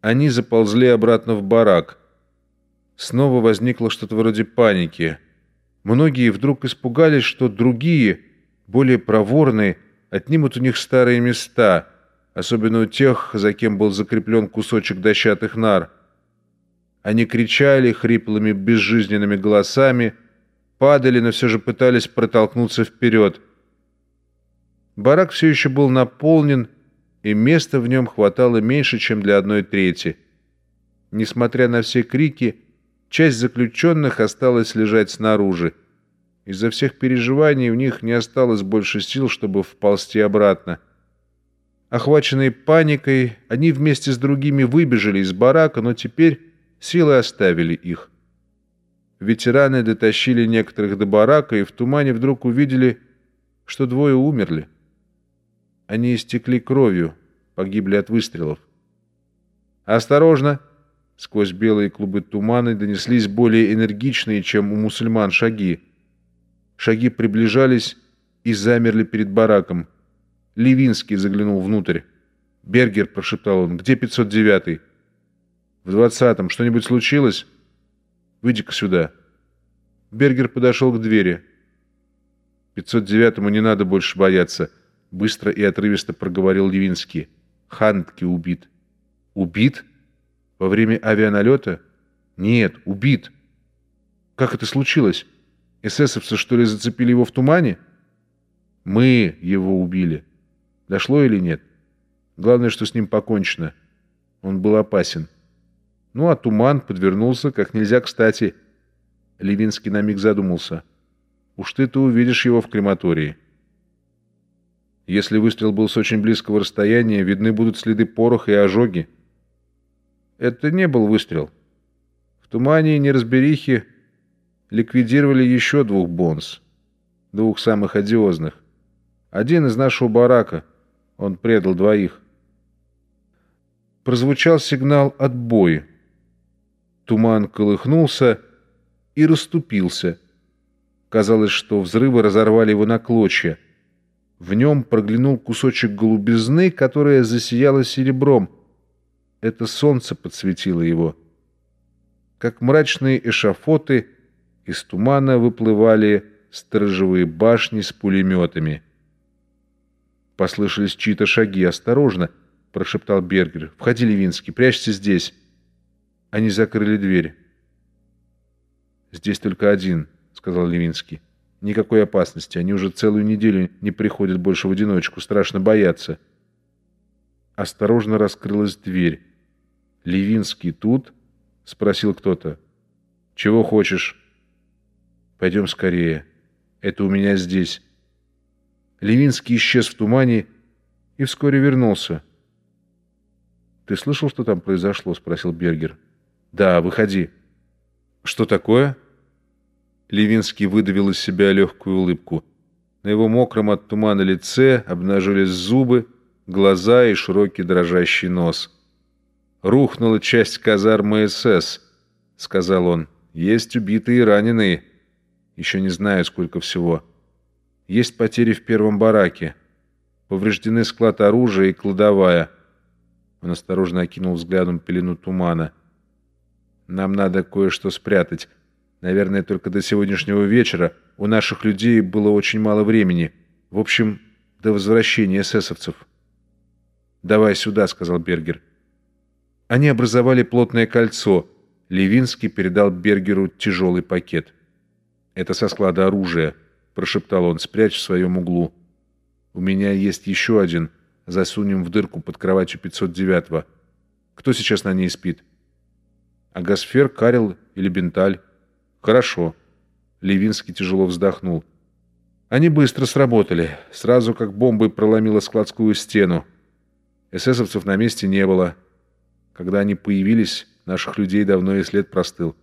Они заползли обратно в барак. Снова возникло что-то вроде паники. Многие вдруг испугались, что другие, более проворные, отнимут у них старые места, особенно у тех, за кем был закреплен кусочек дощатых нар. Они кричали хриплыми безжизненными голосами, падали, но все же пытались протолкнуться вперед. Барак все еще был наполнен, и места в нем хватало меньше, чем для одной трети. Несмотря на все крики, часть заключенных осталась лежать снаружи. Из-за всех переживаний у них не осталось больше сил, чтобы вползти обратно. Охваченные паникой, они вместе с другими выбежали из барака, но теперь силы оставили их. Ветераны дотащили некоторых до барака и в тумане вдруг увидели, что двое умерли. Они истекли кровью, погибли от выстрелов. «Осторожно!» Сквозь белые клубы тумана донеслись более энергичные, чем у мусульман, шаги. Шаги приближались и замерли перед бараком. Левинский заглянул внутрь. «Бергер», — прошептал он, — «где 509-й?» «В двадцатом. Что-нибудь случилось?» «Выйди-ка сюда». Бергер подошел к двери. «509-му не надо больше бояться». — быстро и отрывисто проговорил Левинский. «Хантки убит». «Убит? Во время авианалета?» «Нет, убит». «Как это случилось? Эсэсовцы, что ли, зацепили его в тумане?» «Мы его убили. Дошло или нет? Главное, что с ним покончено. Он был опасен». Ну, а туман подвернулся как нельзя кстати. Левинский на миг задумался. «Уж ты-то увидишь его в крематории». Если выстрел был с очень близкого расстояния, видны будут следы пороха и ожоги. Это не был выстрел. В тумане и неразберихе ликвидировали еще двух бонс, двух самых одиозных. Один из нашего барака, он предал двоих. Прозвучал сигнал «отбой». Туман колыхнулся и расступился. Казалось, что взрывы разорвали его на клочья. В нем проглянул кусочек голубизны, которая засияла серебром. Это солнце подсветило его. Как мрачные эшафоты, из тумана выплывали сторожевые башни с пулеметами. Послышались чьи-то шаги. «Осторожно!» — прошептал Бергер. «Входи, Левинский, прячься здесь». Они закрыли дверь. «Здесь только один», — сказал Левинский. Никакой опасности. Они уже целую неделю не приходят больше в одиночку. Страшно бояться. Осторожно раскрылась дверь. «Левинский тут?» — спросил кто-то. «Чего хочешь?» «Пойдем скорее. Это у меня здесь». Левинский исчез в тумане и вскоре вернулся. «Ты слышал, что там произошло?» — спросил Бергер. «Да, выходи». «Что такое?» Левинский выдавил из себя легкую улыбку. На его мокром от тумана лице обнажились зубы, глаза и широкий дрожащий нос. «Рухнула часть казармы СС», — сказал он. «Есть убитые и раненые. Еще не знаю, сколько всего. Есть потери в первом бараке. Повреждены склад оружия и кладовая». Он осторожно окинул взглядом пелену тумана. «Нам надо кое-что спрятать». Наверное, только до сегодняшнего вечера у наших людей было очень мало времени. В общем, до возвращения эсэсовцев. «Давай сюда», — сказал Бергер. Они образовали плотное кольцо. Левинский передал Бергеру тяжелый пакет. «Это со склада оружия», — прошептал он, — «спрячь в своем углу». «У меня есть еще один. Засунем в дырку под кроватью 509-го. Кто сейчас на ней спит?» «Агасфер, Карел или Бенталь?» «Хорошо». Левинский тяжело вздохнул. Они быстро сработали, сразу как бомбой проломила складскую стену. Эсэсовцев на месте не было. Когда они появились, наших людей давно и след простыл.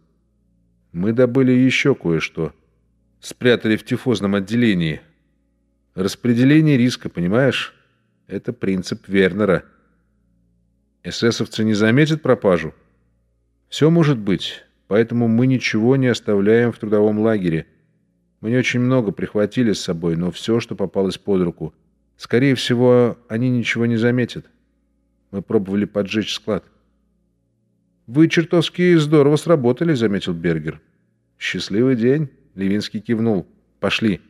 Мы добыли еще кое-что. Спрятали в тифозном отделении. Распределение риска, понимаешь? Это принцип Вернера. Эсэсовцы не заметят пропажу? Все может быть. Поэтому мы ничего не оставляем в трудовом лагере. Мы не очень много прихватили с собой, но все, что попалось под руку. Скорее всего, они ничего не заметят. Мы пробовали поджечь склад. «Вы чертовски здорово сработали», — заметил Бергер. «Счастливый день», — Левинский кивнул. «Пошли.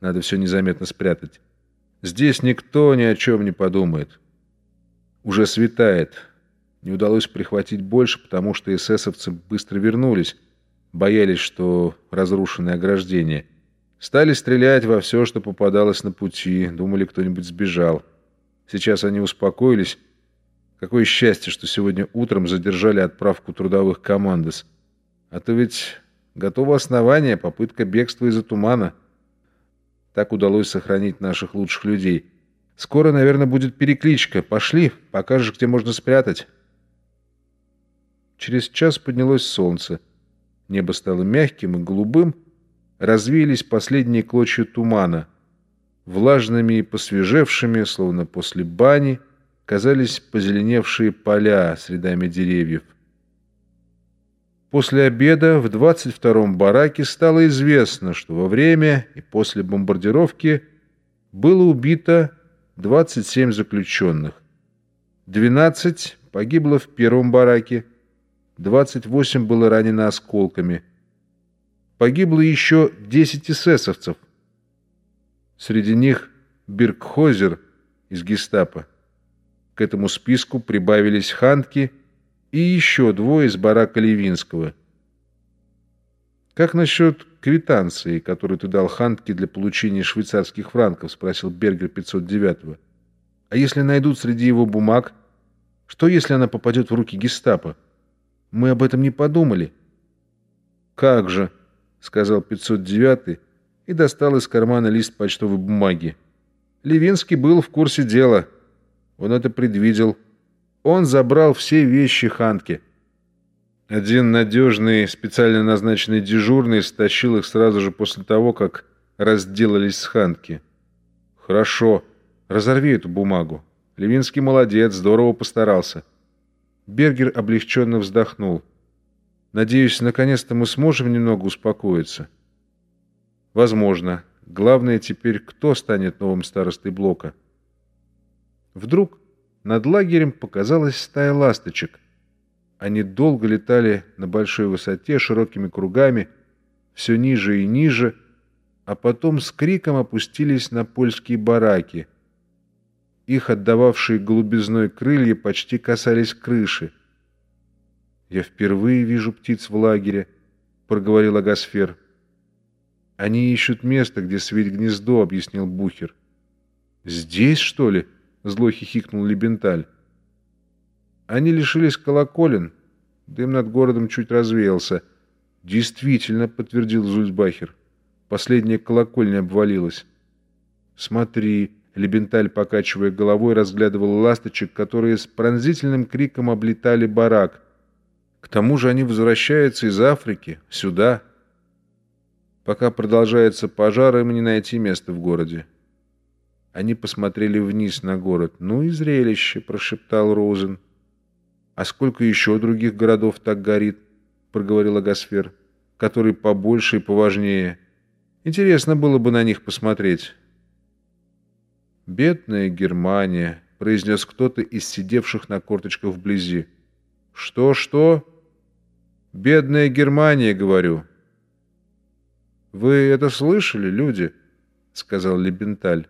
Надо все незаметно спрятать. Здесь никто ни о чем не подумает. Уже светает. Не удалось прихватить больше, потому что эсэсовцы быстро вернулись. Боялись, что разрушенное ограждение. Стали стрелять во все, что попадалось на пути. Думали, кто-нибудь сбежал. Сейчас они успокоились. Какое счастье, что сегодня утром задержали отправку трудовых командос. А то ведь готово основание, попытка бегства из-за тумана. Так удалось сохранить наших лучших людей. Скоро, наверное, будет перекличка. Пошли, покажешь, где можно спрятать. Через час поднялось солнце. Небо стало мягким и голубым. Развеялись последние клочья тумана. Влажными и посвежевшими, словно после бани, казались позеленевшие поля с рядами деревьев. После обеда в 22-м бараке стало известно, что во время и после бомбардировки было убито 27 заключенных. 12 погибло в первом бараке, 28 было ранено осколками. Погибло еще 10 эсэсовцев. Среди них Биркхозер из гестапо. К этому списку прибавились Хантки и еще двое из барака Левинского. «Как насчет квитанции, которую ты дал Хантке для получения швейцарских франков?» — спросил Бергер 509-го. «А если найдут среди его бумаг? Что, если она попадет в руки гестапо? Мы об этом не подумали». «Как же?» — сказал 509-й и достал из кармана лист почтовой бумаги. Левинский был в курсе дела — он это предвидел. Он забрал все вещи Ханки. Один надежный, специально назначенный дежурный стащил их сразу же после того, как разделались с Ханки. «Хорошо. Разорви эту бумагу. Левинский молодец, здорово постарался». Бергер облегченно вздохнул. «Надеюсь, наконец-то мы сможем немного успокоиться». «Возможно. Главное теперь, кто станет новым старостой блока». Вдруг над лагерем показалась стая ласточек. Они долго летали на большой высоте, широкими кругами, все ниже и ниже, а потом с криком опустились на польские бараки. Их отдававшие голубизной крылья почти касались крыши. «Я впервые вижу птиц в лагере», — проговорил Агасфер. «Они ищут место, где свить гнездо», — объяснил Бухер. «Здесь, что ли?» Зло хихикнул Лебенталь. Они лишились колоколен. Дым над городом чуть развеялся. Действительно, подтвердил Зульсбахер. Последняя колокольня обвалилась. Смотри, Лебенталь, покачивая головой, разглядывал ласточек, которые с пронзительным криком облетали барак. К тому же они возвращаются из Африки, сюда. Пока продолжается пожар, им не найти места в городе. Они посмотрели вниз на город. «Ну и зрелище!» — прошептал Розен. «А сколько еще других городов так горит?» — проговорил Агасфер. «Который побольше и поважнее. Интересно было бы на них посмотреть». «Бедная Германия!» — произнес кто-то из сидевших на корточках вблизи. «Что-что?» «Бедная Германия, говорю». «Вы это слышали, люди?» — сказал Лебенталь.